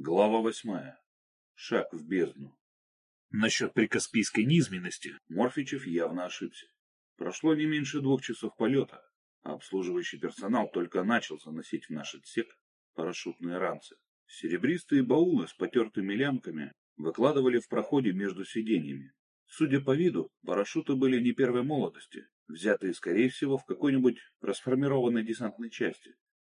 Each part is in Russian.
Глава восьмая. Шаг в бездну. Насчет прикаспийской низменности Морфичев явно ошибся. Прошло не меньше двух часов полета, а обслуживающий персонал только начал заносить в наш отсек парашютные ранцы. Серебристые баулы с потертыми лямками выкладывали в проходе между сиденьями. Судя по виду, парашюты были не первой молодости, взятые, скорее всего, в какой-нибудь расформированной десантной части.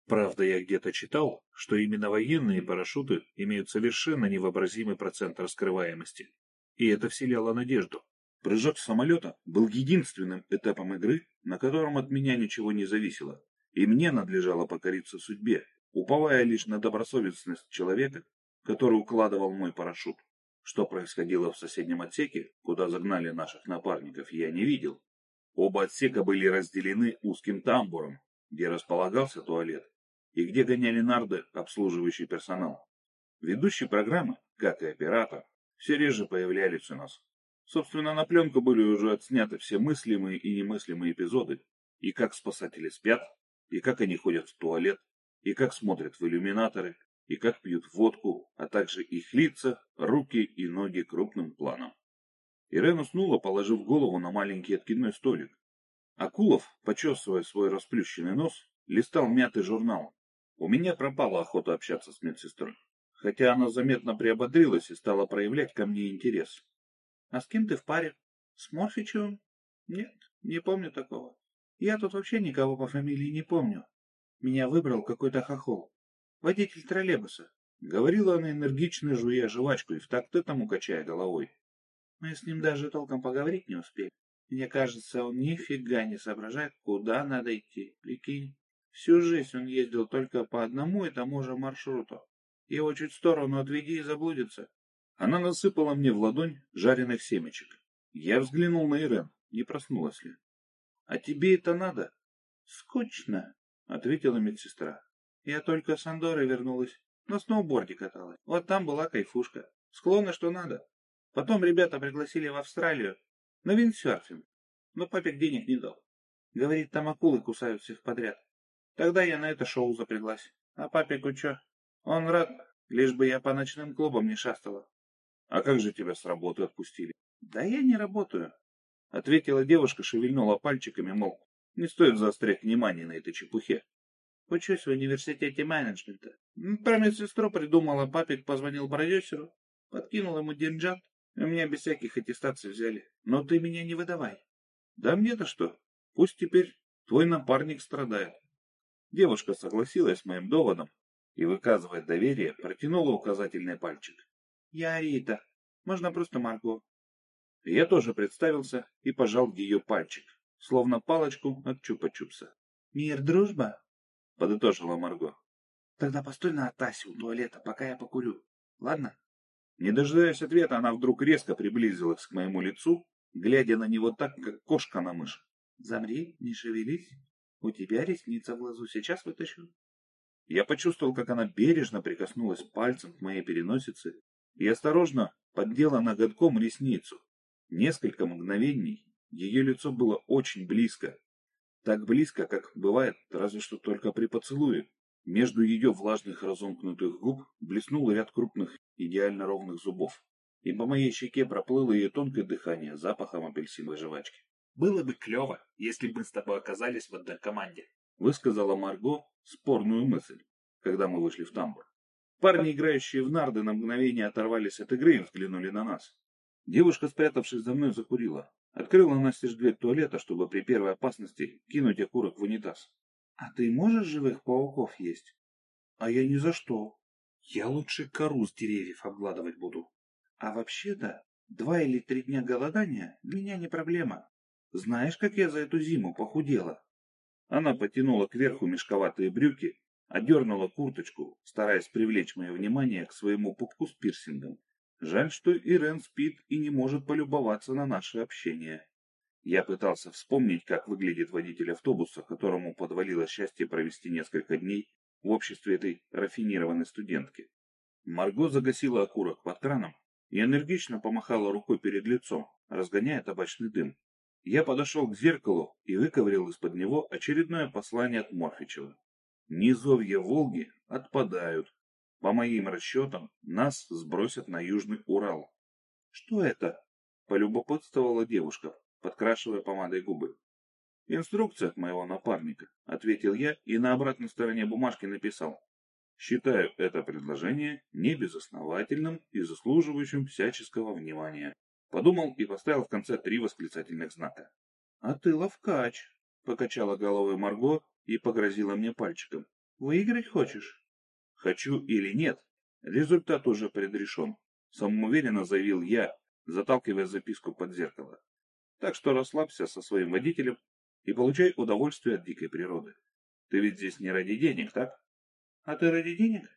Правда, я где-то читал, что именно военные парашюты имеют совершенно невообразимый процент раскрываемости. И это вселяло надежду. Прыжок самолета был единственным этапом игры, на котором от меня ничего не зависело, и мне надлежало покориться судьбе, уповая лишь на добросовестность человека, который укладывал мой парашют. Что происходило в соседнем отсеке, куда загнали наших напарников, я не видел. Оба отсека были разделены узким тамбуром, где располагался туалет, и где гоняли нарды обслуживающий персонал. Ведущие программы, как и оператор, все реже появлялись у нас. Собственно, на пленку были уже отсняты все мыслимые и немыслимые эпизоды, и как спасатели спят, и как они ходят в туалет, и как смотрят в иллюминаторы, и как пьют водку, а также их лица, руки и ноги крупным планом. Ирен уснула, положив голову на маленький откидной столик. Акулов, почесывая свой расплющенный нос, листал мятый журнал, у меня пропала охота общаться с медсестрой, хотя она заметно приободрилась и стала проявлять ко мне интерес. — А с кем ты в паре? С Морфичевым? — Нет, не помню такого. Я тут вообще никого по фамилии не помню. Меня выбрал какой-то хохол. Водитель троллейбуса. Говорила она энергично, жуя жвачку и в такт этому качая головой. Мы с ним даже толком поговорить не успели. Мне кажется, он нифига не соображает, куда надо идти. Прикинь. Всю жизнь он ездил только по одному и тому же маршруту. Его чуть в сторону отведи и заблудится. Она насыпала мне в ладонь жареных семечек. Я взглянул на Ирен, не проснулась ли. — А тебе это надо? — Скучно, — ответила медсестра. Я только с Андоры вернулась. На сноуборде каталась. Вот там была кайфушка. Склонна, что надо. Потом ребята пригласили в Австралию на виндсерфинг. Но папик денег не дал. Говорит, там акулы кусают всех подряд. Тогда я на это шоу запряглась. А папику чё? Он рад, лишь бы я по ночным клубам не шастала. А как же тебя с работы отпустили? Да я не работаю. Ответила девушка, шевельнула пальчиками, мол, не стоит заострять внимание на этой чепухе. Учусь в университете менеджмента. Про медсестру придумала, папик позвонил продюсеру, подкинул ему деньжат, и меня без всяких аттестаций взяли. Но ты меня не выдавай. Да мне-то что? Пусть теперь твой напарник страдает. Девушка согласилась с моим доводом и, выказывая доверие, протянула указательный пальчик. «Я Рита. Можно просто Марго». Я тоже представился и пожал ее пальчик, словно палочку от чупа-чупса. «Мир, дружба?» — подытожила Марго. «Тогда постой на Атасе у туалета, пока я покурю. Ладно?» Не дожидаясь ответа, она вдруг резко приблизилась к моему лицу, глядя на него так, как кошка на мышь. «Замри, не шевелись». У тебя ресница в глазу, сейчас вытащу. Я почувствовал, как она бережно прикоснулась пальцем к моей переносице и осторожно поддела ноготком ресницу. Несколько мгновений ее лицо было очень близко. Так близко, как бывает разве что только при поцелуе. Между ее влажных разомкнутых губ блеснул ряд крупных, идеально ровных зубов. И по моей щеке проплыло ее тонкое дыхание запахом апельсиновой жвачки. Было бы клево, если бы мы с тобой оказались в одной команде. Высказала Марго спорную мысль, когда мы вышли в тамбур. Парни, играющие в нарды, на мгновение оторвались от игры и взглянули на нас. Девушка, спрятавшись за мной, закурила. Открыла настежь дверь туалета, чтобы при первой опасности кинуть окурок в унитаз. — А ты можешь живых пауков есть? — А я ни за что. Я лучше кору с деревьев обгладывать буду. А вообще-то, два или три дня голодания меня не проблема. Знаешь, как я за эту зиму похудела? Она потянула кверху мешковатые брюки, одернула курточку, стараясь привлечь мое внимание к своему пупку с пирсингом. Жаль, что Ирен спит и не может полюбоваться на наше общение. Я пытался вспомнить, как выглядит водитель автобуса, которому подвалило счастье провести несколько дней в обществе этой рафинированной студентки. Марго загасила окурок под краном и энергично помахала рукой перед лицом, разгоняя табачный дым. Я подошел к зеркалу и выковырял из-под него очередное послание от Морфичева. Низовья Волги отпадают. По моим расчетам, нас сбросят на Южный Урал. Что это? Полюбопытствовала девушка, подкрашивая помадой губы. Инструкция от моего напарника, ответил я и на обратной стороне бумажки написал. Считаю это предложение небезосновательным и заслуживающим всяческого внимания. Подумал и поставил в конце три восклицательных знака. — А ты ловкач, — покачала головой Марго и погрозила мне пальчиком. — Выиграть хочешь? — Хочу или нет, результат уже предрешен, — самоуверенно заявил я, заталкивая записку под зеркало. Так что расслабься со своим водителем и получай удовольствие от дикой природы. Ты ведь здесь не ради денег, так? А ты ради денег?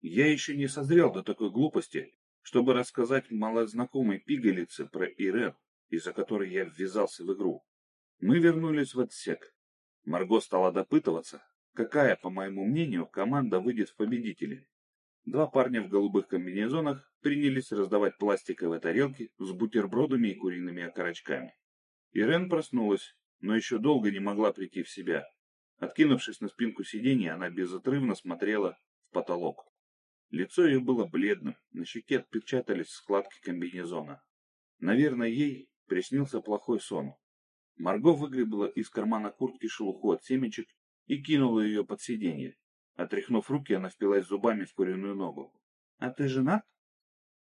Я еще не созрел до такой глупости, чтобы рассказать малознакомой пигалице про Ирен, из-за которой я ввязался в игру. Мы вернулись в отсек. Марго стала допытываться, какая, по моему мнению, команда выйдет в победители. Два парня в голубых комбинезонах принялись раздавать пластиковые тарелки с бутербродами и куриными окорочками. Ирен проснулась, но еще долго не могла прийти в себя. Откинувшись на спинку сиденья, она безотрывно смотрела в потолок. Лицо ее было бледным, на щеке отпечатались складки комбинезона. Наверное, ей приснился плохой сон. Марго выгребла из кармана куртки шелуху от семечек и кинула ее под сиденье. Отряхнув руки, она впилась зубами в куриную ногу. — А ты женат?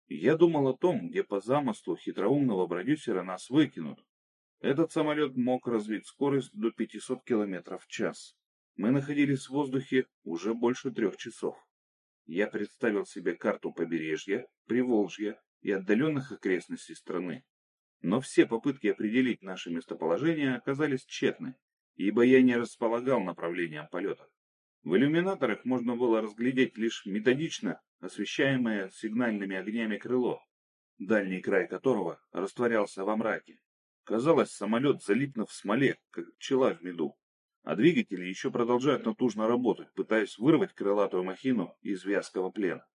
Я думал о том, где по замыслу хитроумного продюсера нас выкинут. Этот самолет мог развить скорость до 500 км в час. Мы находились в воздухе уже больше трех часов. Я представил себе карту побережья, Приволжья и отдаленных окрестностей страны. Но все попытки определить наше местоположение оказались тщетны, ибо я не располагал направлением полета. В иллюминаторах можно было разглядеть лишь методично освещаемое сигнальными огнями крыло, дальний край которого растворялся во мраке. Казалось, самолет залипнув в смоле, как пчела в меду, а двигатели еще продолжают натужно работать, пытаясь вырвать крылатую махину из вязкого плена.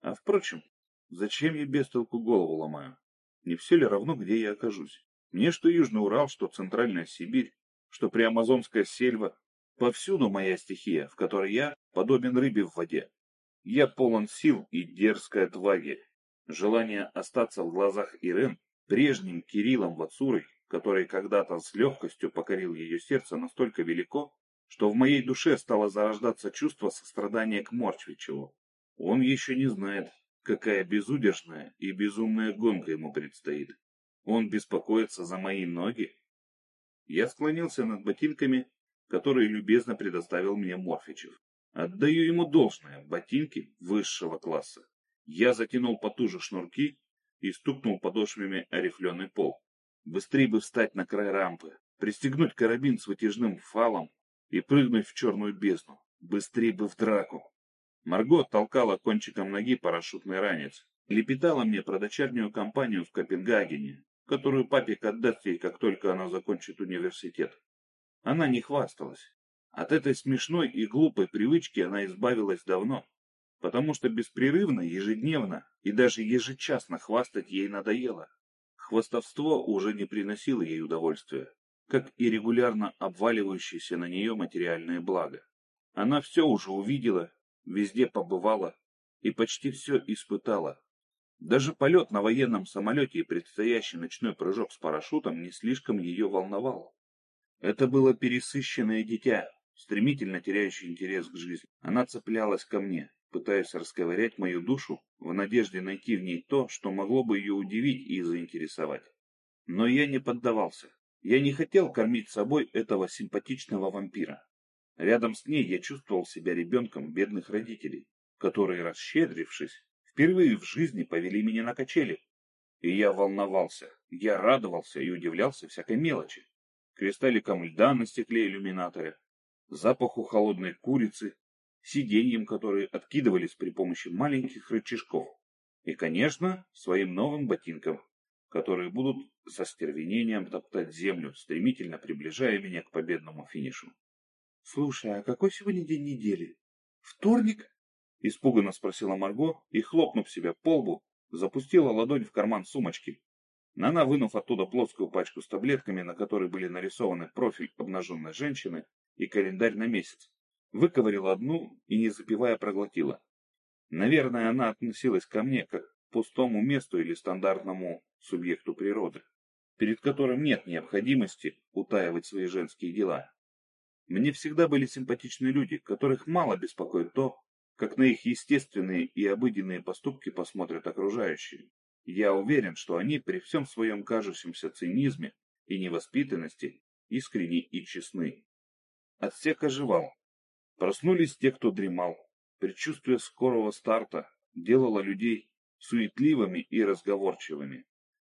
А впрочем, зачем я без толку голову ломаю? Не все ли равно, где я окажусь? Мне что Южный Урал, что Центральная Сибирь, что Приамазонская сельва. Повсюду моя стихия, в которой я подобен рыбе в воде. Я полон сил и дерзкой отваги. Желание остаться в глазах Ирен прежним Кириллом Вацурой, который когда-то с легкостью покорил ее сердце, настолько велико, что в моей душе стало зарождаться чувство сострадания к Морчвичеву. Он еще не знает, какая безудержная и безумная гонка ему предстоит. Он беспокоится за мои ноги. Я склонился над ботинками, которые любезно предоставил мне Морфичев. Отдаю ему должное, ботинки высшего класса. Я затянул потуже шнурки и стукнул подошвами о рифленый пол. Быстрее бы встать на край рампы, пристегнуть карабин с вытяжным фалом и прыгнуть в черную бездну. Быстрее бы в драку. Марго толкала кончиком ноги парашютный ранец. Лепетала мне про дочернюю компанию в Копенгагене, которую папик отдаст ей, как только она закончит университет. Она не хвасталась. От этой смешной и глупой привычки она избавилась давно потому что беспрерывно, ежедневно и даже ежечасно хвастать ей надоело. Хвастовство уже не приносило ей удовольствия, как и регулярно обваливающееся на нее материальное благо. Она все уже увидела, везде побывала и почти все испытала. Даже полет на военном самолете и предстоящий ночной прыжок с парашютом не слишком ее волновал. Это было пересыщенное дитя, стремительно теряющее интерес к жизни. Она цеплялась ко мне, пытаясь расковырять мою душу в надежде найти в ней то, что могло бы ее удивить и заинтересовать. Но я не поддавался. Я не хотел кормить собой этого симпатичного вампира. Рядом с ней я чувствовал себя ребенком бедных родителей, которые, расщедрившись, впервые в жизни повели меня на качели. И я волновался, я радовался и удивлялся всякой мелочи. Кристалликам льда на стекле иллюминатора, запаху холодной курицы сиденьям, которые откидывались при помощи маленьких рычажков, и, конечно, своим новым ботинкам, которые будут со стервенением топтать землю, стремительно приближая меня к победному финишу. — Слушай, а какой сегодня день недели? Вторник? — испуганно спросила Марго и, хлопнув себя по лбу, запустила ладонь в карман сумочки. Нана, вынув оттуда плоскую пачку с таблетками, на которой были нарисованы профиль обнаженной женщины и календарь на месяц, выковырила одну и, не запивая, проглотила. Наверное, она относилась ко мне как к пустому месту или стандартному субъекту природы, перед которым нет необходимости утаивать свои женские дела. Мне всегда были симпатичны люди, которых мало беспокоит то, как на их естественные и обыденные поступки посмотрят окружающие. Я уверен, что они при всем своем кажущемся цинизме и невоспитанности искренни и честны. Отсек оживал. Проснулись те, кто дремал. Предчувствие скорого старта делало людей суетливыми и разговорчивыми.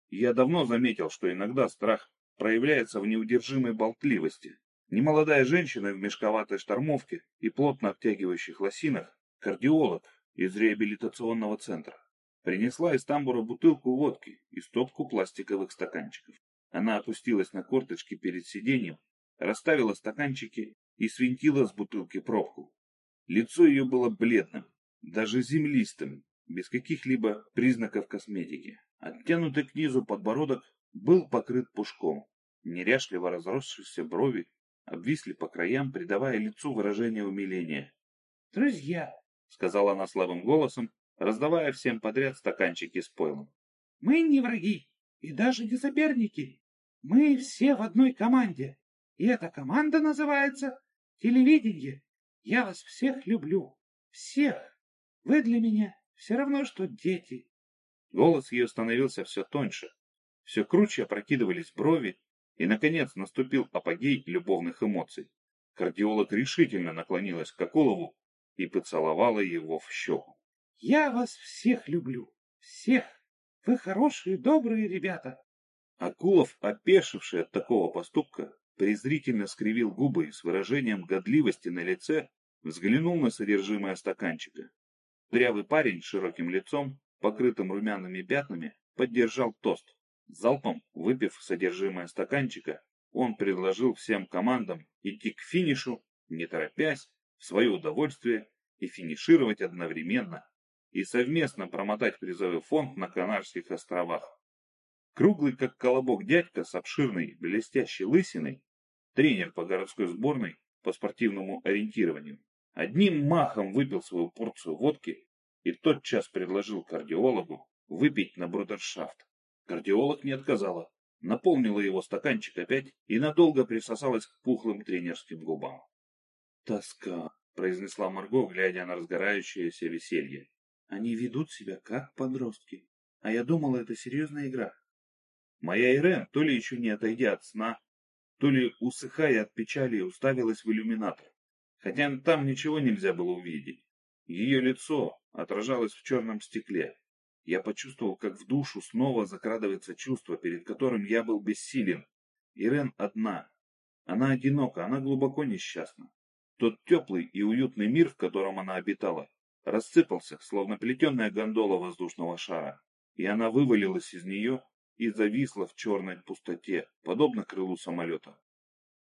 Я давно заметил, что иногда страх проявляется в неудержимой болтливости. Немолодая женщина в мешковатой штормовке и плотно обтягивающих лосинах, кардиолог из реабилитационного центра, принесла из тамбура бутылку водки и стопку пластиковых стаканчиков. Она опустилась на корточки перед сиденьем, расставила стаканчики и свинтила с бутылки пробку. Лицо ее было бледным, даже землистым, без каких-либо признаков косметики. Оттянутый к низу подбородок был покрыт пушком. Неряшливо разросшиеся брови обвисли по краям, придавая лицу выражение умиления. «Друзья», — сказала она слабым голосом, раздавая всем подряд стаканчики с пойлом. «Мы не враги и даже не соперники. Мы все в одной команде, и эта команда называется телевидение. Я вас всех люблю, всех. Вы для меня все равно, что дети». Голос ее становился все тоньше, все круче опрокидывались брови, и, наконец, наступил апогей любовных эмоций. Кардиолог решительно наклонилась к Акулову и поцеловала его в щеку. «Я вас всех люблю, всех! Вы хорошие, добрые ребята!» Акулов, опешивший от такого поступка, презрительно скривил губы и с выражением годливости на лице взглянул на содержимое стаканчика. Дрявый парень с широким лицом, покрытым румяными пятнами, поддержал тост. Залпом выпив содержимое стаканчика, он предложил всем командам идти к финишу, не торопясь, в свое удовольствие и финишировать одновременно, и совместно промотать призовой фонд на Канарских островах. Круглый, как колобок дядька с обширной, блестящей лысиной, тренер по городской сборной по спортивному ориентированию, одним махом выпил свою порцию водки и тотчас предложил кардиологу выпить на брудершафт. Кардиолог не отказала, наполнила его стаканчик опять и надолго присосалась к пухлым тренерским губам. «Тоска», — произнесла Марго, глядя на разгорающееся веселье. «Они ведут себя как подростки, а я думала, это серьезная игра». Моя Ирен, то ли еще не отойдя от сна, то ли, усыхая от печали, уставилась в иллюминатор, хотя там ничего нельзя было увидеть. Ее лицо отражалось в черном стекле, я почувствовал, как в душу снова закрадывается чувство, перед которым я был бессилен. Ирен одна. Она одинока, она глубоко несчастна. Тот теплый и уютный мир, в котором она обитала, рассыпался, словно плетеная гондола воздушного шара, и она вывалилась из нее и зависла в черной пустоте, подобно крылу самолета.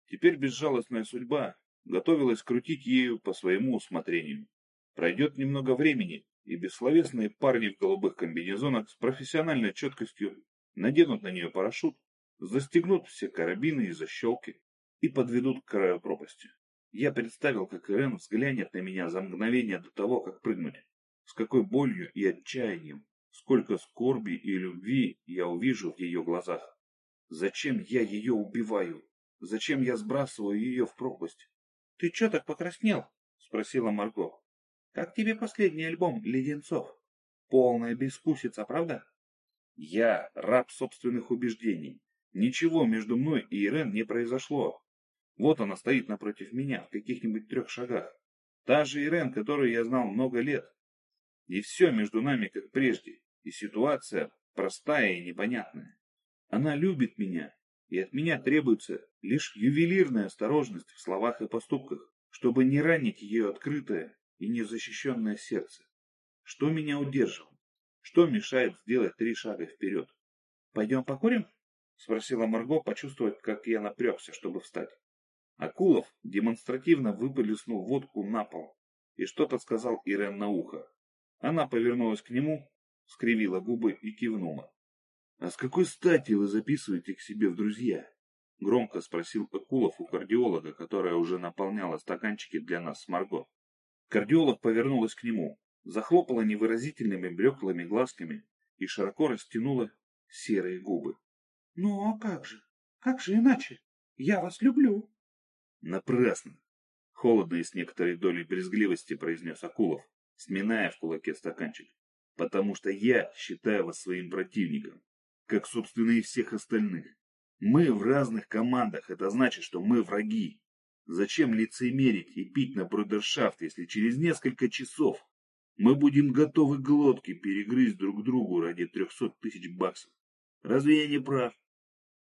Теперь безжалостная судьба готовилась крутить ею по своему усмотрению. Пройдет немного времени, и бессловесные парни в голубых комбинезонах с профессиональной четкостью наденут на нее парашют, застегнут все карабины и защелки и подведут к краю пропасти. Я представил, как Ирен взглянет на меня за мгновение до того, как прыгнуть. С какой болью и отчаянием, сколько скорби и любви я увижу в ее глазах. Зачем я ее убиваю? Зачем я сбрасываю ее в пропасть? — Ты че так покраснел? — спросила Марго. Как тебе последний альбом «Леденцов»? Полная бескусица, правда? Я раб собственных убеждений. Ничего между мной и Ирен не произошло. Вот она стоит напротив меня, в каких-нибудь трех шагах. Та же Ирен, которую я знал много лет. И все между нами как прежде, и ситуация простая и непонятная. Она любит меня, и от меня требуется лишь ювелирная осторожность в словах и поступках, чтобы не ранить ее открытое и незащищенное сердце. Что меня удерживает? Что мешает сделать три шага вперед? «Пойдем покурим?» — спросила Марго, почувствовав, как я напрягся, чтобы встать. Акулов демонстративно выплеснул водку на пол и что-то сказал Ирен на ухо. Она повернулась к нему, скривила губы и кивнула. — А с какой стати вы записываете к себе в друзья? — громко спросил Акулов у кардиолога, которая уже наполняла стаканчики для нас с Марго. Кардиолог повернулась к нему. захлопала невыразительными блеклыми глазками и широко растянула серые губы. — Ну а как же? Как же иначе? Я вас люблю. — Напрасно! — холодно и с некоторой долей брезгливости произнес Акулов, сминая в кулаке стаканчик. — Потому что я считаю вас своим противником, как, собственно, и всех остальных. Мы в разных командах, это значит, что мы враги. Зачем лицемерить и пить на брудершафт, если через несколько часов мы будем готовы глотки перегрызть друг другу ради трехсот тысяч баксов? Разве я не прав?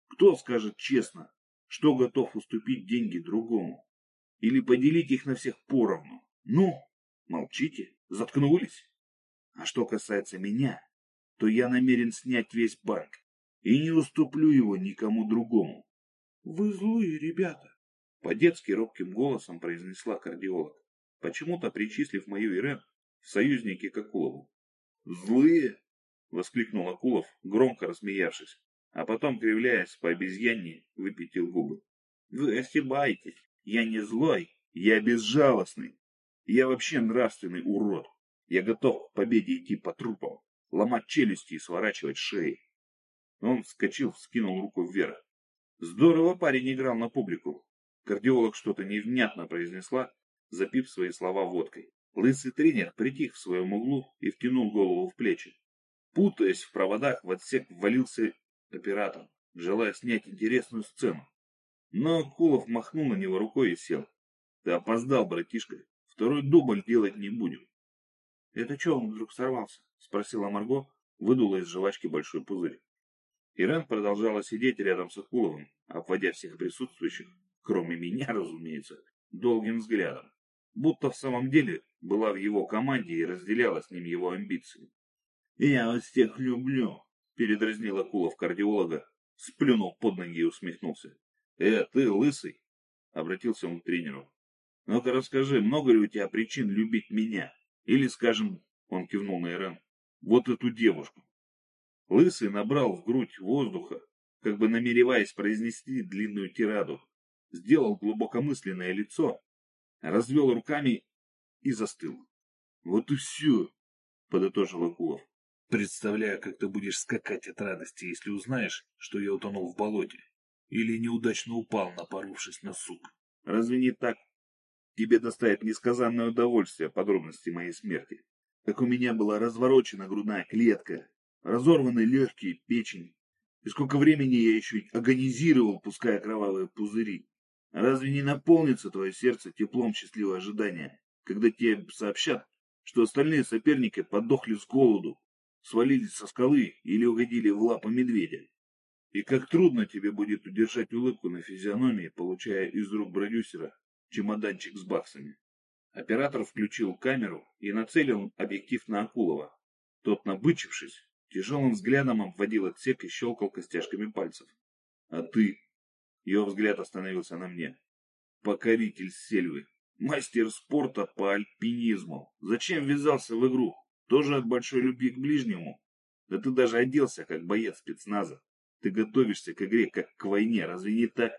Кто скажет честно, что готов уступить деньги другому? Или поделить их на всех поровну? Ну, молчите, заткнулись. А что касается меня, то я намерен снять весь банк и не уступлю его никому другому. — Вы злые ребята, — по-детски робким голосом произнесла кардиолог, почему-то причислив мою Ирен в союзники к Акулову. — Злые? — воскликнул Акулов, громко рассмеявшись, а потом, кривляясь по обезьянне, выпятил губы. — Вы ошибаетесь. Я не злой, я безжалостный. Я вообще нравственный урод. Я готов к победе идти по трупам, ломать челюсти и сворачивать шеи. Он вскочил, вскинул руку вверх. Здорово парень играл на публику. Кардиолог что-то невнятно произнесла, запив свои слова водкой. Лысый тренер притих в своем углу и втянул голову в плечи. Путаясь в проводах, в отсек ввалился оператор, желая снять интересную сцену. Но Кулов махнул на него рукой и сел. Ты опоздал, братишка. Второй дубль делать не будем. — Это что он вдруг сорвался? — спросила Марго, выдула из жвачки большой пузырь. Ирен продолжала сидеть рядом с Акуловым, обводя всех присутствующих, кроме меня, разумеется, долгим взглядом, будто в самом деле была в его команде и разделяла с ним его амбиции. «Я вас всех люблю», — передразнил Акулов кардиолога, сплюнул под ноги и усмехнулся. «Э, ты лысый!» — обратился он к тренеру. «Ну-ка расскажи, много ли у тебя причин любить меня? Или, скажем, — он кивнул на Ирен, — вот эту девушку?» Лысый набрал в грудь воздуха, как бы намереваясь произнести длинную тираду, сделал глубокомысленное лицо, развел руками и застыл. — Вот и все, — подытожил Акулов. — Представляю, как ты будешь скакать от радости, если узнаешь, что я утонул в болоте или неудачно упал, напоровшись на сук. Разве не так? Тебе доставит несказанное удовольствие подробности моей смерти. Как у меня была разворочена грудная клетка, разорваны легкие, печень. И сколько времени я еще агонизировал, пуская кровавые пузыри. Разве не наполнится твое сердце теплом счастливого ожидания, когда тебе сообщат, что остальные соперники подохли с голоду, свалились со скалы или угодили в лапы медведя? И как трудно тебе будет удержать улыбку на физиономии, получая из рук продюсера чемоданчик с баксами. Оператор включил камеру и нацелил объектив на Акулова. Тот, набычившись, Тяжелым взглядом обводил отсек и щелкал костяшками пальцев. А ты? Ее взгляд остановился на мне. Покоритель сельвы. Мастер спорта по альпинизму. Зачем ввязался в игру? Тоже от большой любви к ближнему? Да ты даже оделся, как боец спецназа. Ты готовишься к игре, как к войне, разве не так?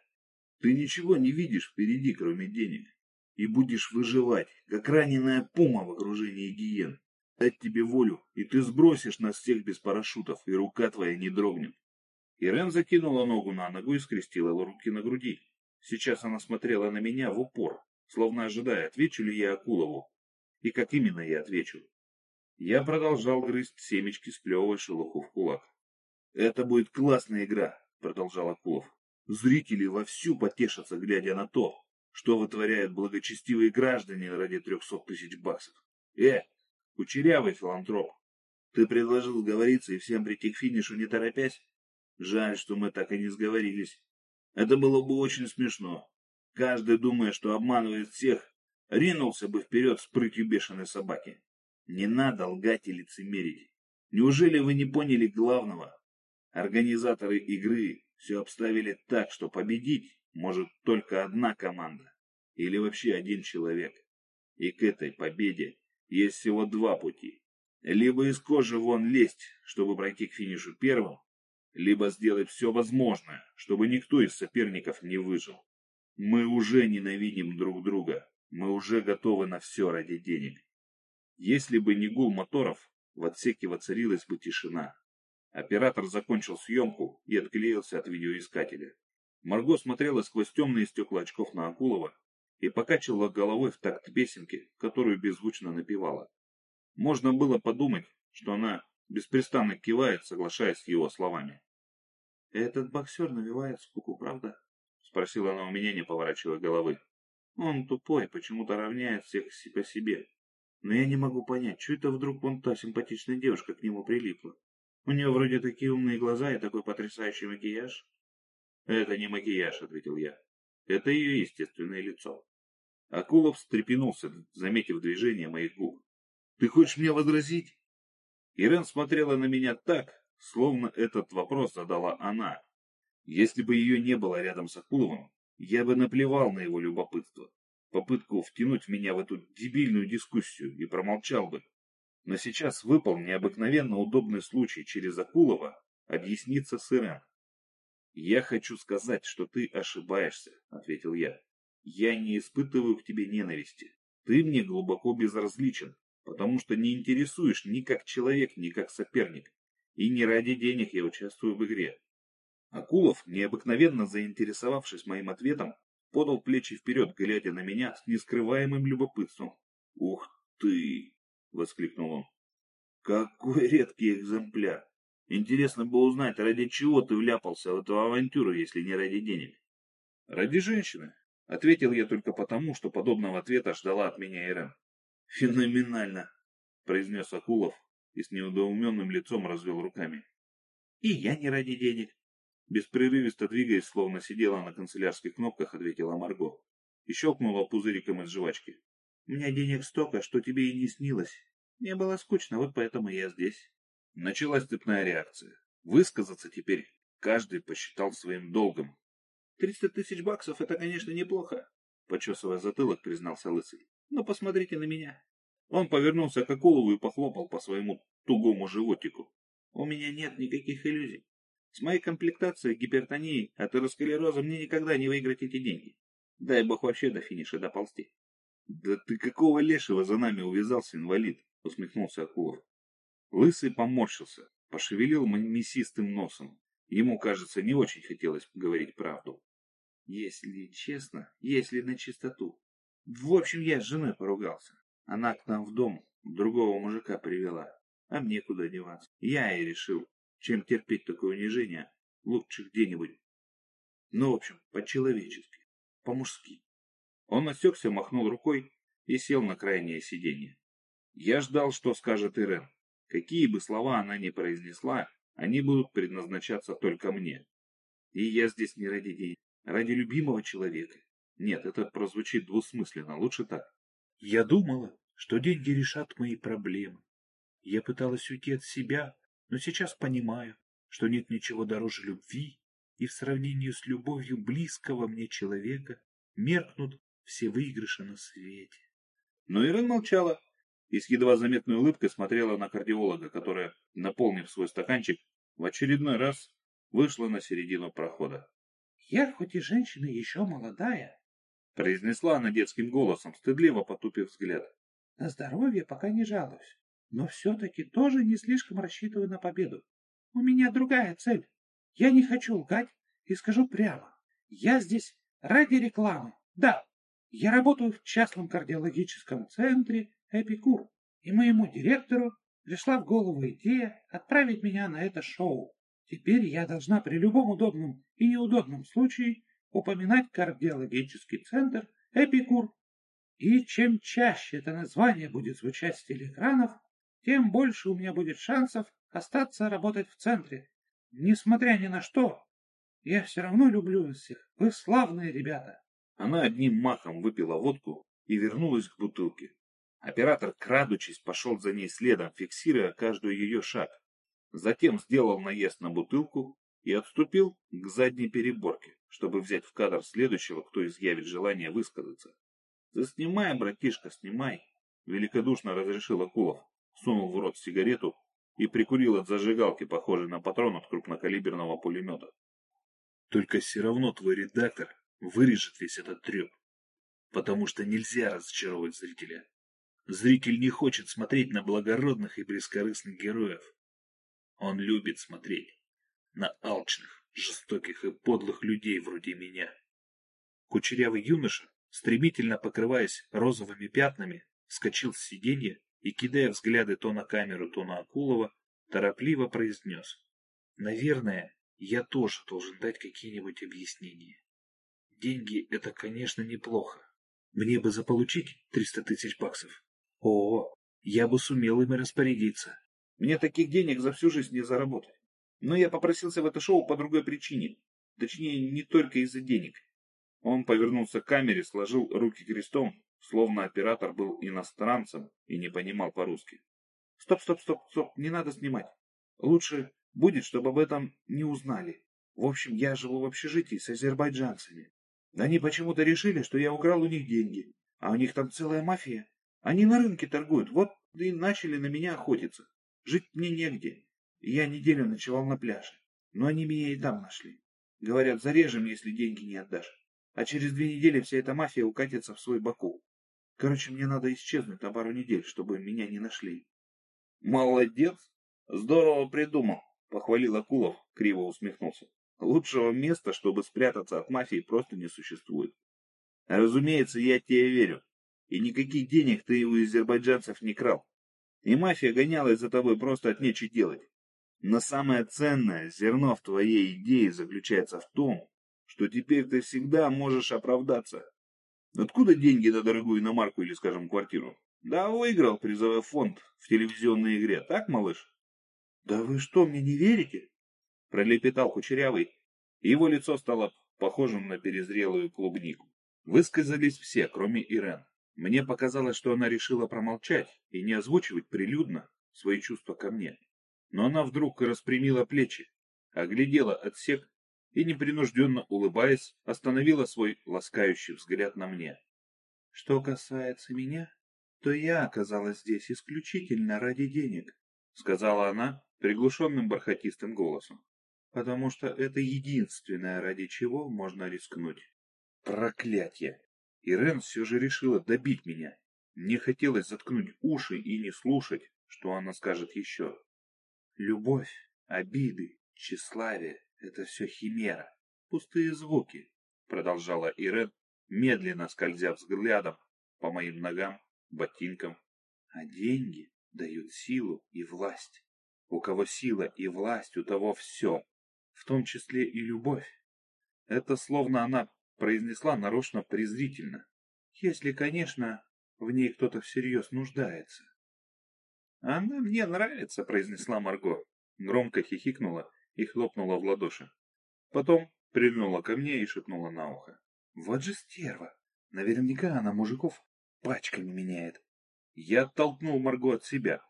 Ты ничего не видишь впереди, кроме денег. И будешь выживать, как раненая пума в окружении гиен дать тебе волю, и ты сбросишь нас всех без парашютов, и рука твоя не дрогнет. Ирен закинула ногу на ногу и скрестила руки на груди. Сейчас она смотрела на меня в упор, словно ожидая, отвечу ли я Акулову. И как именно я отвечу. Я продолжал грызть семечки, сплевывая шелуху в кулак. «Это будет классная игра», — продолжал Акулов. «Зрители вовсю потешатся, глядя на то, что вытворяют благочестивые граждане ради трехсот тысяч баксов. Э, Кучерявый филантроп. Ты предложил сговориться и всем прийти к финишу, не торопясь? Жаль, что мы так и не сговорились. Это было бы очень смешно. Каждый, думая, что обманывает всех, ринулся бы вперед с прытью бешеной собаки. Не надо лгать и лицемерить. Неужели вы не поняли главного? Организаторы игры все обставили так, что победить может только одна команда. Или вообще один человек. И к этой победе есть всего два пути. Либо из кожи вон лезть, чтобы пройти к финишу первым, либо сделать все возможное, чтобы никто из соперников не выжил. Мы уже ненавидим друг друга, мы уже готовы на все ради денег. Если бы не гул моторов, в отсеке воцарилась бы тишина. Оператор закончил съемку и отклеился от видеоискателя. Марго смотрела сквозь темные стекла очков на Акулова и покачивала головой в такт песенки, которую беззвучно напевала. Можно было подумать, что она беспрестанно кивает, соглашаясь с его словами. «Этот боксер навевает скуку, правда?» — спросила она у меня, не поворачивая головы. «Он тупой, почему-то равняет всех по себе. Но я не могу понять, что это вдруг вон та симпатичная девушка к нему прилипла. У нее вроде такие умные глаза и такой потрясающий макияж». «Это не макияж», — ответил я. «Это ее естественное лицо». Акулов встрепенулся, заметив движение моих губ. «Ты хочешь мне возразить?» Ирен смотрела на меня так, словно этот вопрос задала она. Если бы ее не было рядом с Акуловым, я бы наплевал на его любопытство, попытку втянуть меня в эту дебильную дискуссию и промолчал бы. Но сейчас выпал необыкновенно удобный случай через Акулова объясниться с Ирен. «Я хочу сказать, что ты ошибаешься», — ответил я. Я не испытываю к тебе ненависти. Ты мне глубоко безразличен, потому что не интересуешь ни как человек, ни как соперник. И не ради денег я участвую в игре. Акулов, необыкновенно заинтересовавшись моим ответом, подал плечи вперед, глядя на меня с нескрываемым любопытством. «Ух ты!» — воскликнул он. «Какой редкий экземпляр! Интересно бы узнать, ради чего ты вляпался в эту авантюру, если не ради денег?» «Ради женщины», Ответил я только потому, что подобного ответа ждала от меня Ирен. «Феноменально!» — произнес Акулов и с неудоуменным лицом развел руками. «И я не ради денег!» Беспрерывисто двигаясь, словно сидела на канцелярских кнопках, ответила Марго. И щелкнула пузыриком из жвачки. «У меня денег столько, что тебе и не снилось. Мне было скучно, вот поэтому я здесь». Началась цепная реакция. Высказаться теперь каждый посчитал своим долгом, Триста тысяч баксов — это, конечно, неплохо, — почесывая затылок, признался Лысый. Но посмотрите на меня. Он повернулся к Акулову и похлопал по своему тугому животику. У меня нет никаких иллюзий. С моей комплектацией, гипертонией, атеросклероза мне никогда не выиграть эти деньги. Дай бог вообще до финиша доползти. — Да ты какого лешего за нами увязался, инвалид? — усмехнулся Акулов. Лысый поморщился, пошевелил мясистым носом. Ему, кажется, не очень хотелось говорить правду. Если честно, если на чистоту. В общем, я с женой поругался. Она к нам в дом другого мужика привела. А мне куда деваться? Я и решил, чем терпеть такое унижение, лучше где-нибудь. Ну, в общем, по-человечески, по-мужски. Он осекся, махнул рукой и сел на крайнее сиденье. Я ждал, что скажет Ирен. Какие бы слова она ни произнесла, они будут предназначаться только мне. И я здесь не ради денег. Ради любимого человека. Нет, это прозвучит двусмысленно, лучше так. Я думала, что деньги решат мои проблемы. Я пыталась уйти от себя, но сейчас понимаю, что нет ничего дороже любви, и в сравнении с любовью близкого мне человека меркнут все выигрыши на свете. Но Ирен молчала и с едва заметной улыбкой смотрела на кардиолога, которая, наполнив свой стаканчик, в очередной раз вышла на середину прохода. Я хоть и женщина еще молодая, — произнесла она детским голосом, стыдливо потупив взгляд. — На здоровье пока не жалуюсь, но все-таки тоже не слишком рассчитываю на победу. У меня другая цель. Я не хочу лгать и скажу прямо. Я здесь ради рекламы. Да, я работаю в частном кардиологическом центре «Эпикур», и моему директору пришла в голову идея отправить меня на это шоу. Теперь я должна при любом удобном и неудобном случае упоминать кардиологический центр Эпикур. И чем чаще это название будет звучать с телеэкранов, тем больше у меня будет шансов остаться работать в центре. Несмотря ни на что, я все равно люблю вас всех. Вы славные ребята. Она одним махом выпила водку и вернулась к бутылке. Оператор, крадучись, пошел за ней следом, фиксируя каждую ее шаг. Затем сделал наезд на бутылку и отступил к задней переборке, чтобы взять в кадр следующего, кто изъявит желание высказаться. «Да снимай, братишка, снимай!» — великодушно разрешил Акулов, сунул в рот сигарету и прикурил от зажигалки, похожей на патрон от крупнокалиберного пулемета. «Только все равно твой редактор вырежет весь этот треп, потому что нельзя разочаровывать зрителя. Зритель не хочет смотреть на благородных и бескорыстных героев. Он любит смотреть на алчных, жестоких и подлых людей вроде меня. Кучерявый юноша, стремительно покрываясь розовыми пятнами, вскочил с сиденья и, кидая взгляды то на камеру, то на Акулова, торопливо произнес. «Наверное, я тоже должен дать какие-нибудь объяснения. Деньги — это, конечно, неплохо. Мне бы заполучить триста тысяч баксов. О, я бы сумел ими распорядиться. Мне таких денег за всю жизнь не заработать. Но я попросился в это шоу по другой причине. Точнее, не только из-за денег. Он повернулся к камере, сложил руки крестом, словно оператор был иностранцем и не понимал по-русски. Стоп, стоп, стоп, стоп, не надо снимать. Лучше будет, чтобы об этом не узнали. В общем, я живу в общежитии с азербайджанцами. Они почему-то решили, что я украл у них деньги, а у них там целая мафия. Они на рынке торгуют, вот и начали на меня охотиться. Жить мне негде. Я неделю ночевал на пляже, но они меня и там нашли. Говорят, зарежем, если деньги не отдашь. А через две недели вся эта мафия укатится в свой Баку. Короче, мне надо исчезнуть на пару недель, чтобы меня не нашли. Молодец! Здорово придумал, похвалил Акулов, криво усмехнулся. Лучшего места, чтобы спрятаться от мафии, просто не существует. Разумеется, я тебе верю. И никаких денег ты у азербайджанцев не крал. И мафия гонялась за тобой просто от нечего делать. Но самое ценное зерно в твоей идее заключается в том, что теперь ты всегда можешь оправдаться. Откуда деньги на дорогую иномарку или, скажем, квартиру? Да, выиграл призовой фонд в телевизионной игре, так, малыш? Да вы что, мне не верите? Пролепетал Кучерявый, и его лицо стало похожим на перезрелую клубнику. Высказались все, кроме Ирен. Мне показалось, что она решила промолчать и не озвучивать прилюдно свои чувства ко мне. Но она вдруг распрямила плечи, оглядела отсек и, непринужденно улыбаясь, остановила свой ласкающий взгляд на мне. Что касается меня, то я оказалась здесь исключительно ради денег, сказала она приглушенным бархатистым голосом, потому что это единственное, ради чего можно рискнуть. Проклятье! Ирен все же решила добить меня. Мне хотелось заткнуть уши и не слушать, что она скажет еще. Любовь, обиды, тщеславие — это все химера, пустые звуки, — продолжала Ирен, медленно скользя взглядом по моим ногам, ботинкам. А деньги дают силу и власть. У кого сила и власть, у того все, в том числе и любовь. Это словно она произнесла нарочно презрительно. Если, конечно, в ней кто-то всерьез нуждается. «Она мне нравится», — произнесла Марго. Громко хихикнула и хлопнула в ладоши. Потом прильнула ко мне и шепнула на ухо. «Вот же стерва! Наверняка она мужиков пачками меняет». Я оттолкнул Марго от себя,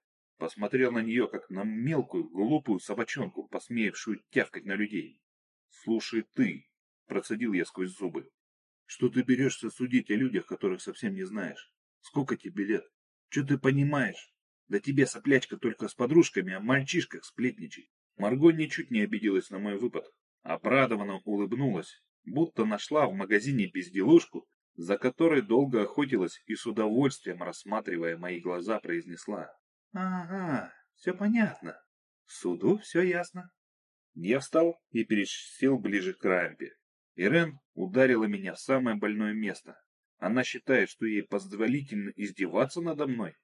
посмотрел на нее, как на мелкую, глупую собачонку, посмеявшую тявкать на людей. «Слушай ты, Процедил я сквозь зубы. Что ты берешься судить о людях, которых совсем не знаешь? Сколько тебе лет? Что ты понимаешь? Да тебе, соплячка, только с подружками, о мальчишках сплетничай. Марго ничуть не обиделась на мой выпад. Обрадованно улыбнулась, будто нашла в магазине безделушку, за которой долго охотилась и с удовольствием, рассматривая мои глаза, произнесла. «Ага, все понятно. Суду все ясно». Я встал и пересел ближе к рампе. Ирен ударила меня в самое больное место. Она считает, что ей позволительно издеваться надо мной.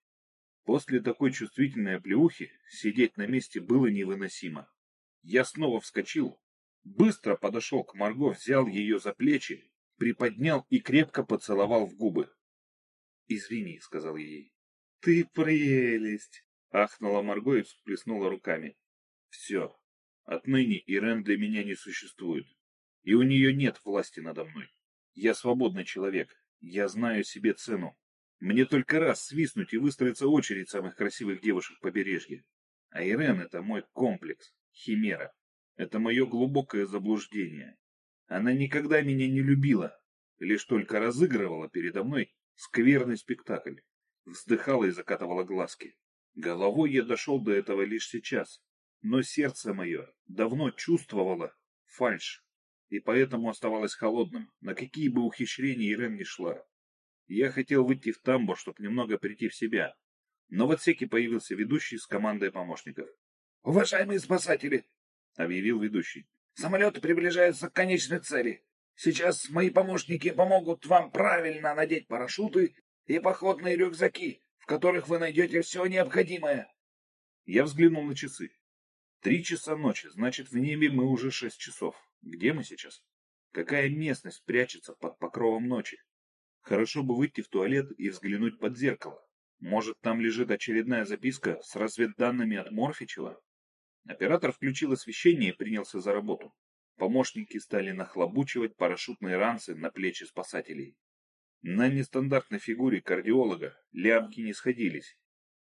После такой чувствительной оплеухи сидеть на месте было невыносимо. Я снова вскочил, быстро подошел к Марго, взял ее за плечи, приподнял и крепко поцеловал в губы. «Извини», — сказал ей. «Ты прелесть!» — ахнула Марго и всплеснула руками. «Все. Отныне Ирен для меня не существует и у нее нет власти надо мной. Я свободный человек, я знаю себе цену. Мне только раз свистнуть и выстроиться очередь самых красивых девушек побережья. А Ирен — это мой комплекс, химера. Это мое глубокое заблуждение. Она никогда меня не любила, лишь только разыгрывала передо мной скверный спектакль. Вздыхала и закатывала глазки. Головой я дошел до этого лишь сейчас, но сердце мое давно чувствовало фальшь и поэтому оставалась холодным, на какие бы ухищрения Ирен не шла. Я хотел выйти в тамбур, чтобы немного прийти в себя. Но в отсеке появился ведущий с командой помощников. «Уважаемые спасатели!» — объявил ведущий. «Самолет приближается к конечной цели. Сейчас мои помощники помогут вам правильно надеть парашюты и походные рюкзаки, в которых вы найдете все необходимое». Я взглянул на часы. Три часа ночи, значит, в небе мы уже шесть часов. Где мы сейчас? Какая местность прячется под покровом ночи? Хорошо бы выйти в туалет и взглянуть под зеркало. Может, там лежит очередная записка с разведданными от Морфичева? Оператор включил освещение и принялся за работу. Помощники стали нахлобучивать парашютные ранцы на плечи спасателей. На нестандартной фигуре кардиолога лямки не сходились,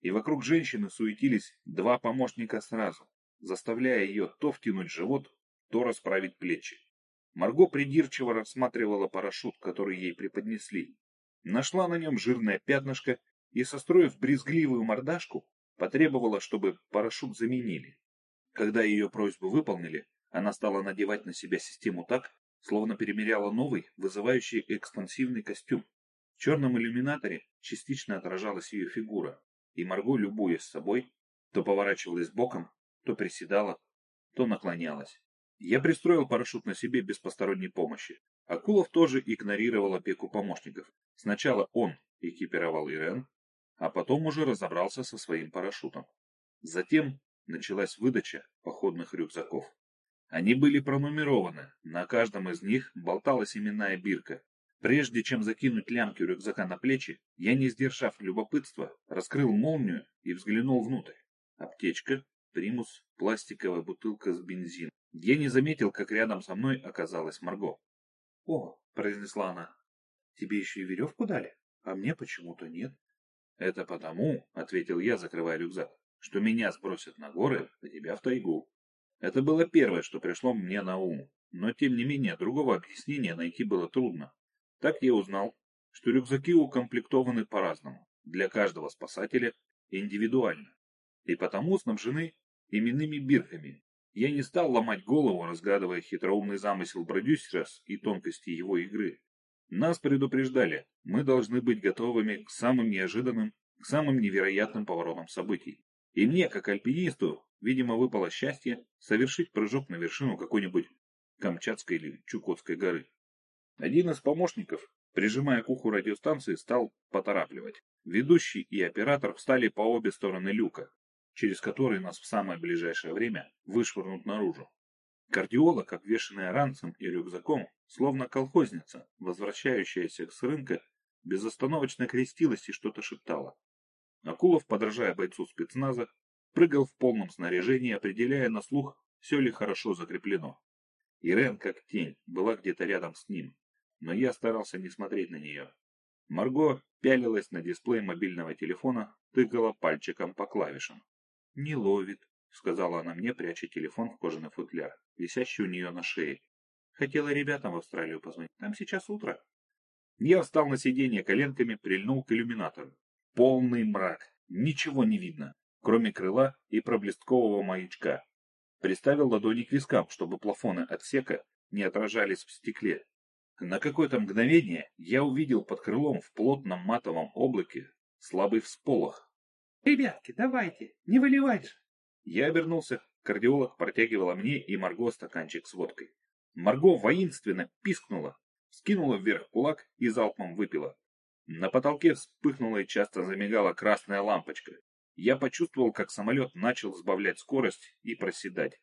и вокруг женщины суетились два помощника сразу, заставляя ее то втянуть живот, то расправить плечи. Марго придирчиво рассматривала парашют, который ей преподнесли. Нашла на нем жирное пятнышко и, состроив брезгливую мордашку, потребовала, чтобы парашют заменили. Когда ее просьбу выполнили, она стала надевать на себя систему так, словно перемеряла новый, вызывающий экспансивный костюм. В черном иллюминаторе частично отражалась ее фигура, и Марго, любуясь собой, то поворачивалась боком, то приседала, то наклонялась. Я пристроил парашют на себе без посторонней помощи. Акулов тоже игнорировал опеку помощников. Сначала он экипировал Ирен, а потом уже разобрался со своим парашютом. Затем началась выдача походных рюкзаков. Они были пронумерованы, на каждом из них болталась именная бирка. Прежде чем закинуть лямки рюкзака на плечи, я, не сдержав любопытства, раскрыл молнию и взглянул внутрь. Аптечка, примус, пластиковая бутылка с бензином. Я не заметил, как рядом со мной оказалась Марго. — О, — произнесла она, — тебе еще и веревку дали, а мне почему-то нет. — Это потому, — ответил я, закрывая рюкзак, — что меня сбросят на горы, а тебя в тайгу. Это было первое, что пришло мне на ум, но тем не менее другого объяснения найти было трудно. Так я узнал, что рюкзаки укомплектованы по-разному, для каждого спасателя индивидуально, и потому снабжены именными бирками, я не стал ломать голову, разгадывая хитроумный замысел продюсера и тонкости его игры. Нас предупреждали, мы должны быть готовыми к самым неожиданным, к самым невероятным поворотам событий. И мне, как альпинисту, видимо, выпало счастье совершить прыжок на вершину какой-нибудь Камчатской или Чукотской горы. Один из помощников, прижимая к уху радиостанции, стал поторапливать. Ведущий и оператор встали по обе стороны люка, через который нас в самое ближайшее время вышвырнут наружу. Кардиолог, обвешанная ранцем и рюкзаком, словно колхозница, возвращающаяся с рынка, безостановочно крестилась и что-то шептала. Акулов, подражая бойцу спецназа, прыгал в полном снаряжении, определяя на слух, все ли хорошо закреплено. Ирен, как тень, была где-то рядом с ним, но я старался не смотреть на нее. Марго пялилась на дисплей мобильного телефона, тыкала пальчиком по клавишам. «Не ловит», — сказала она мне, пряча телефон в кожаный футляр, висящий у нее на шее. «Хотела ребятам в Австралию позвонить. Там сейчас утро». Я встал на сиденье коленками, прильнул к иллюминатору. Полный мрак. Ничего не видно, кроме крыла и проблесткового маячка. Приставил ладони к вискам, чтобы плафоны отсека не отражались в стекле. На какое-то мгновение я увидел под крылом в плотном матовом облаке слабый всполох, «Ребятки, давайте, не выливайте!» Я обернулся. Кардиолог протягивала мне и Марго стаканчик с водкой. Марго воинственно пискнула, скинула вверх кулак и залпом выпила. На потолке вспыхнула и часто замигала красная лампочка. Я почувствовал, как самолет начал сбавлять скорость и проседать.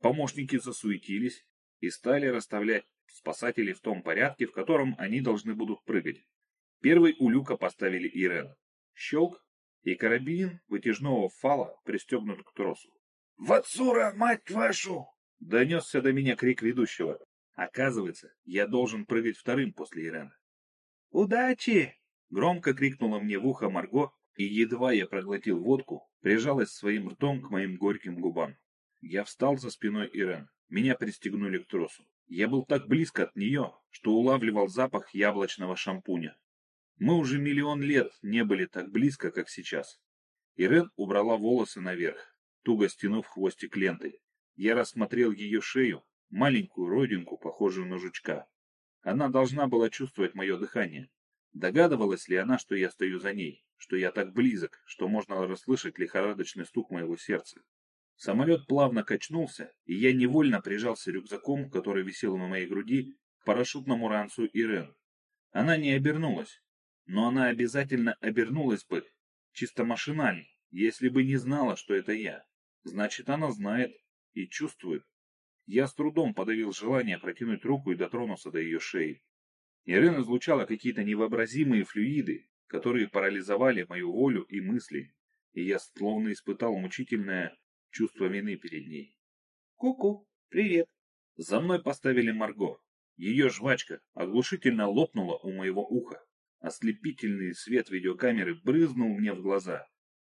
Помощники засуетились и стали расставлять спасателей в том порядке, в котором они должны будут прыгать. Первый у люка поставили Ирен. Щелк, и карабин вытяжного фала пристегнут к тросу. «Вацура, мать вашу!» — донесся до меня крик ведущего. Оказывается, я должен прыгать вторым после Ирена. «Удачи!» — громко крикнула мне в ухо Марго, и едва я проглотил водку, прижалась своим ртом к моим горьким губам. Я встал за спиной Ирен. Меня пристегнули к тросу. Я был так близко от нее, что улавливал запах яблочного шампуня. Мы уже миллион лет не были так близко, как сейчас. Ирен убрала волосы наверх, туго стянув хвостик лентой. Я рассмотрел ее шею, маленькую родинку, похожую на жучка. Она должна была чувствовать мое дыхание. Догадывалась ли она, что я стою за ней, что я так близок, что можно расслышать лихорадочный стук моего сердца? Самолет плавно качнулся, и я невольно прижался рюкзаком, который висел на моей груди, к парашютному ранцу Ирен. Она не обернулась, но она обязательно обернулась бы, чисто машинально, если бы не знала, что это я. Значит, она знает и чувствует. Я с трудом подавил желание протянуть руку и дотронуться до ее шеи. Ирен излучала какие-то невообразимые флюиды, которые парализовали мою волю и мысли, и я словно испытал мучительное чувство вины перед ней. «Ку-ку, привет!» За мной поставили Марго. Ее жвачка оглушительно лопнула у моего уха. Ослепительный свет видеокамеры брызнул мне в глаза.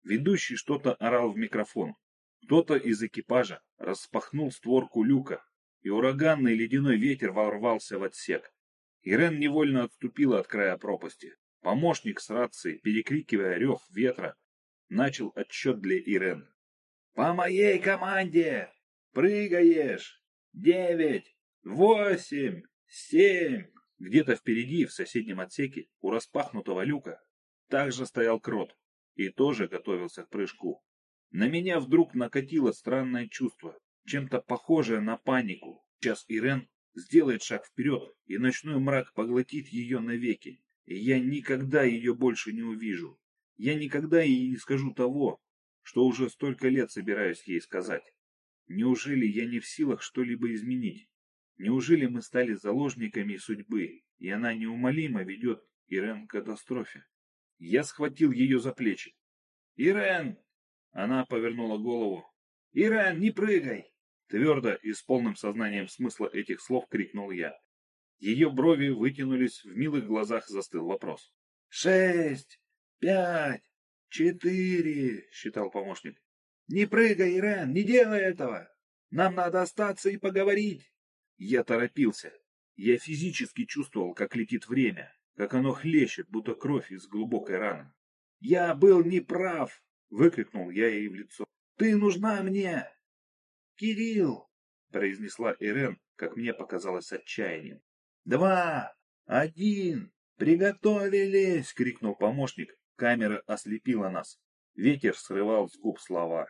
Ведущий что-то орал в микрофон. Кто-то из экипажа распахнул створку люка, и ураганный ледяной ветер ворвался в отсек. Ирен невольно отступила от края пропасти. Помощник с рацией, перекрикивая рев ветра, начал отсчет для Ирен. «По моей команде! Прыгаешь! Девять! Восемь! Семь!» Где-то впереди, в соседнем отсеке, у распахнутого люка, также стоял крот и тоже готовился к прыжку. На меня вдруг накатило странное чувство, чем-то похожее на панику. Сейчас Ирен сделает шаг вперед, и ночной мрак поглотит ее навеки, и я никогда ее больше не увижу. Я никогда ей не скажу того, что уже столько лет собираюсь ей сказать. Неужели я не в силах что-либо изменить? Неужели мы стали заложниками судьбы, и она неумолимо ведет Ирен к катастрофе? Я схватил ее за плечи. «Ирен!» Она повернула голову. «Ирен, не прыгай!» Твердо и с полным сознанием смысла этих слов крикнул я. Ее брови вытянулись, в милых глазах застыл вопрос. «Шесть! Пять! Четыре!» — считал помощник. «Не прыгай, Ирен, не делай этого! Нам надо остаться и поговорить!» Я торопился. Я физически чувствовал, как летит время, как оно хлещет, будто кровь из глубокой раны. «Я был неправ!» — выкрикнул я ей в лицо. «Ты нужна мне!» «Кирилл!» — произнесла Ирен, как мне показалось, отчаянием. «Два! Один! Приготовились!» — крикнул помощник. Камера ослепила нас. Ветер срывал с губ слова.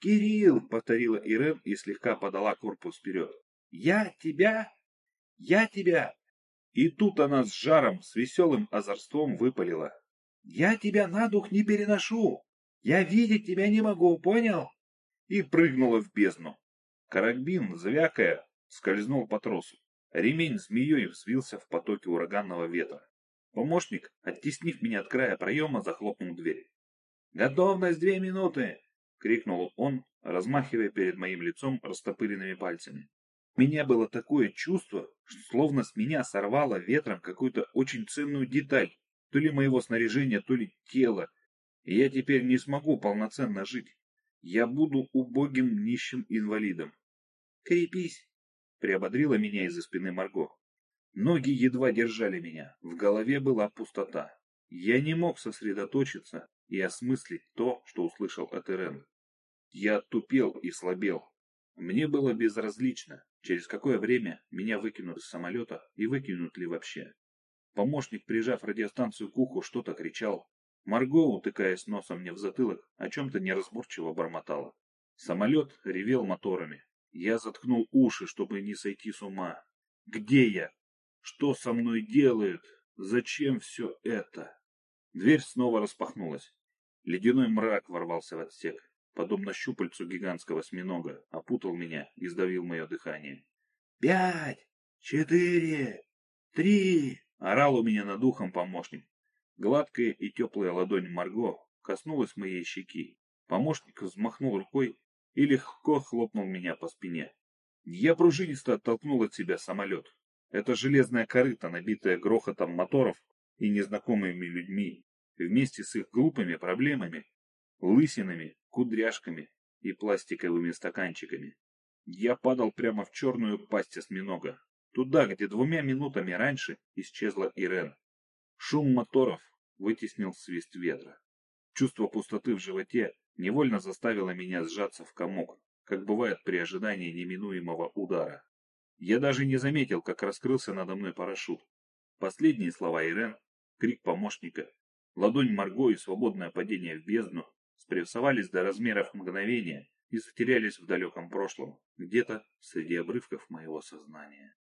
«Кирилл!» — повторила Ирен и слегка подала корпус вперед. «Я тебя! Я тебя!» И тут она с жаром, с веселым озорством выпалила. «Я тебя на дух не переношу! Я видеть тебя не могу, понял?» И прыгнула в бездну. Карабин, звякая, скользнул по тросу. Ремень змеей взвился в потоке ураганного ветра. Помощник, оттеснив меня от края проема, захлопнул дверь. «Готовность две минуты!» — крикнул он, размахивая перед моим лицом растопыренными пальцами. У меня было такое чувство, что словно с меня сорвало ветром какую-то очень ценную деталь, то ли моего снаряжения, то ли тела, и я теперь не смогу полноценно жить. Я буду убогим нищим инвалидом. «Крепись!» — приободрила меня из-за спины Марго. Ноги едва держали меня, в голове была пустота. Я не мог сосредоточиться и осмыслить то, что услышал от Ирен. Я тупел и слабел. Мне было безразлично, через какое время меня выкинут из самолета и выкинут ли вообще. Помощник, прижав радиостанцию к уху, что-то кричал. Марго, утыкаясь носом мне в затылок, о чем-то неразборчиво бормотала. Самолет ревел моторами. Я заткнул уши, чтобы не сойти с ума. Где я? Что со мной делают? Зачем все это? Дверь снова распахнулась. Ледяной мрак ворвался в отсек подобно щупальцу гигантского осьминога, опутал меня и сдавил мое дыхание. «Пять! Четыре! Три!» — орал у меня над ухом помощник. Гладкая и теплая ладонь Марго коснулась моей щеки. Помощник взмахнул рукой и легко хлопнул меня по спине. Я пружинисто оттолкнул от себя самолет. Это железная корыта, набитая грохотом моторов и незнакомыми людьми, вместе с их глупыми проблемами, лысинами, кудряшками и пластиковыми стаканчиками. Я падал прямо в черную пасть осьминога, туда, где двумя минутами раньше исчезла Ирен. Шум моторов вытеснил свист ветра. Чувство пустоты в животе невольно заставило меня сжаться в комок, как бывает при ожидании неминуемого удара. Я даже не заметил, как раскрылся надо мной парашют. Последние слова Ирен, крик помощника, ладонь Марго и свободное падение в бездну спрессовались до размеров мгновения и затерялись в далеком прошлом, где-то среди обрывков моего сознания.